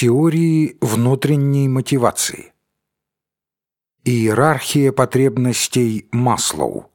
Теории внутренней мотивации. Иерархия потребностей Маслоу.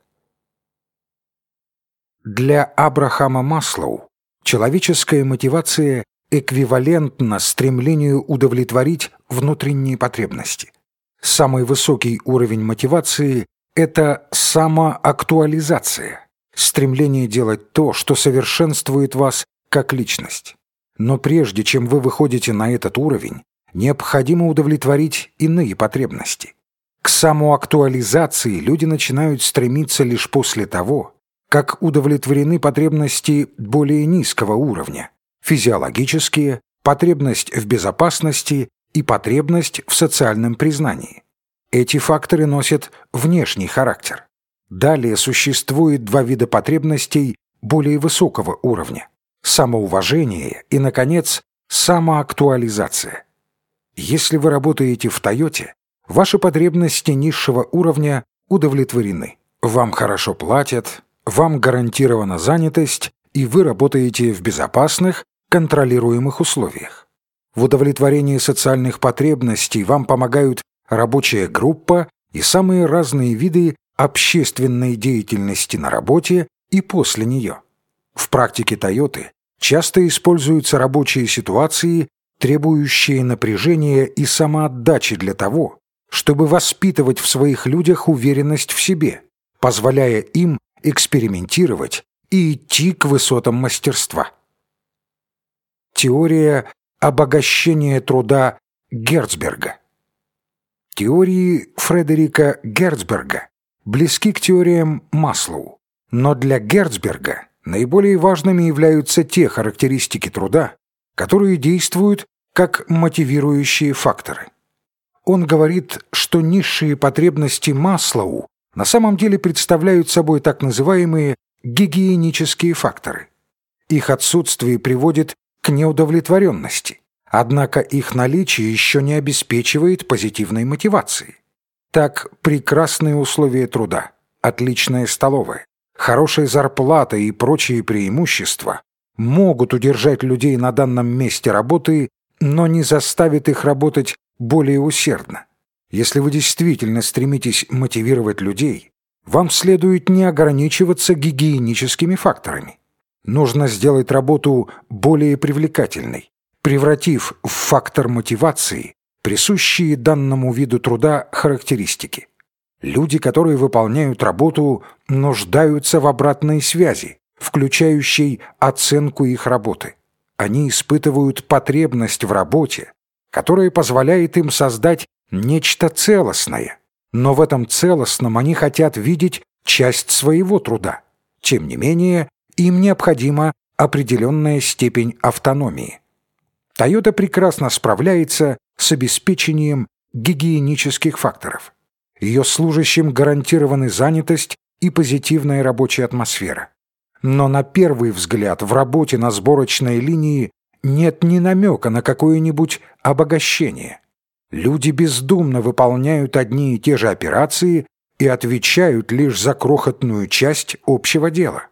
Для Абрахама Маслоу человеческая мотивация эквивалентна стремлению удовлетворить внутренние потребности. Самый высокий уровень мотивации – это самоактуализация, стремление делать то, что совершенствует вас как личность. Но прежде чем вы выходите на этот уровень, необходимо удовлетворить иные потребности. К самоактуализации люди начинают стремиться лишь после того, как удовлетворены потребности более низкого уровня – физиологические, потребность в безопасности и потребность в социальном признании. Эти факторы носят внешний характер. Далее существует два вида потребностей более высокого уровня самоуважение и, наконец, самоактуализация. Если вы работаете в «Тойоте», ваши потребности низшего уровня удовлетворены. Вам хорошо платят, вам гарантирована занятость, и вы работаете в безопасных, контролируемых условиях. В удовлетворении социальных потребностей вам помогают рабочая группа и самые разные виды общественной деятельности на работе и после нее. В практике Тойоты часто используются рабочие ситуации, требующие напряжения и самоотдачи для того, чтобы воспитывать в своих людях уверенность в себе, позволяя им экспериментировать и идти к высотам мастерства. Теория обогащения труда Герцберга Теории Фредерика Герцберга близки к теориям Маслоу, но для Герцберга наиболее важными являются те характеристики труда, которые действуют как мотивирующие факторы. Он говорит, что низшие потребности Маслоу на самом деле представляют собой так называемые гигиенические факторы. Их отсутствие приводит к неудовлетворенности, однако их наличие еще не обеспечивает позитивной мотивации. Так, прекрасные условия труда, отличная столовая, хорошая зарплата и прочие преимущества могут удержать людей на данном месте работы, но не заставят их работать более усердно. Если вы действительно стремитесь мотивировать людей, вам следует не ограничиваться гигиеническими факторами. Нужно сделать работу более привлекательной, превратив в фактор мотивации присущие данному виду труда характеристики. Люди, которые выполняют работу, нуждаются в обратной связи, включающей оценку их работы. Они испытывают потребность в работе, которая позволяет им создать нечто целостное. Но в этом целостном они хотят видеть часть своего труда. Тем не менее, им необходима определенная степень автономии. Toyota прекрасно справляется с обеспечением гигиенических факторов. Ее служащим гарантированы занятость и позитивная рабочая атмосфера. Но на первый взгляд в работе на сборочной линии нет ни намека на какое-нибудь обогащение. Люди бездумно выполняют одни и те же операции и отвечают лишь за крохотную часть общего дела.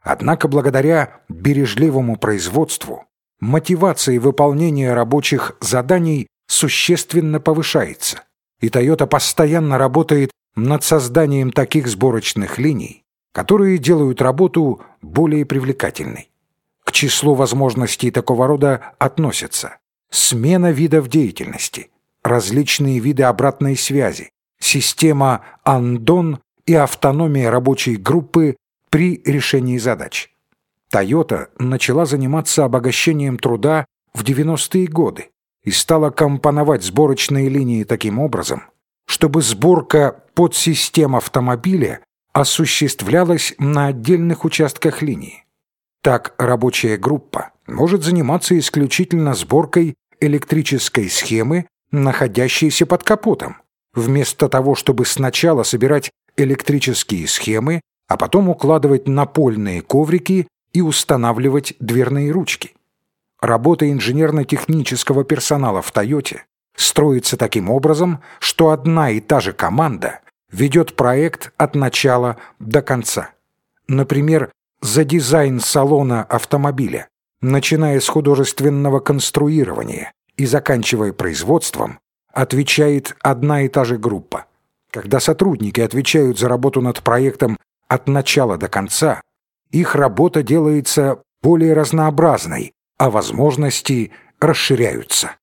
Однако благодаря бережливому производству мотивация выполнения рабочих заданий существенно повышается и Toyota постоянно работает над созданием таких сборочных линий, которые делают работу более привлекательной. К числу возможностей такого рода относятся смена видов деятельности, различные виды обратной связи, система андон и автономия рабочей группы при решении задач. Toyota начала заниматься обогащением труда в 90-е годы, и стала компоновать сборочные линии таким образом, чтобы сборка подсистем автомобиля осуществлялась на отдельных участках линии. Так рабочая группа может заниматься исключительно сборкой электрической схемы, находящейся под капотом, вместо того, чтобы сначала собирать электрические схемы, а потом укладывать напольные коврики и устанавливать дверные ручки. Работа инженерно-технического персонала в «Тойоте» строится таким образом, что одна и та же команда ведет проект от начала до конца. Например, за дизайн салона автомобиля, начиная с художественного конструирования и заканчивая производством, отвечает одна и та же группа. Когда сотрудники отвечают за работу над проектом от начала до конца, их работа делается более разнообразной, а возможности расширяются.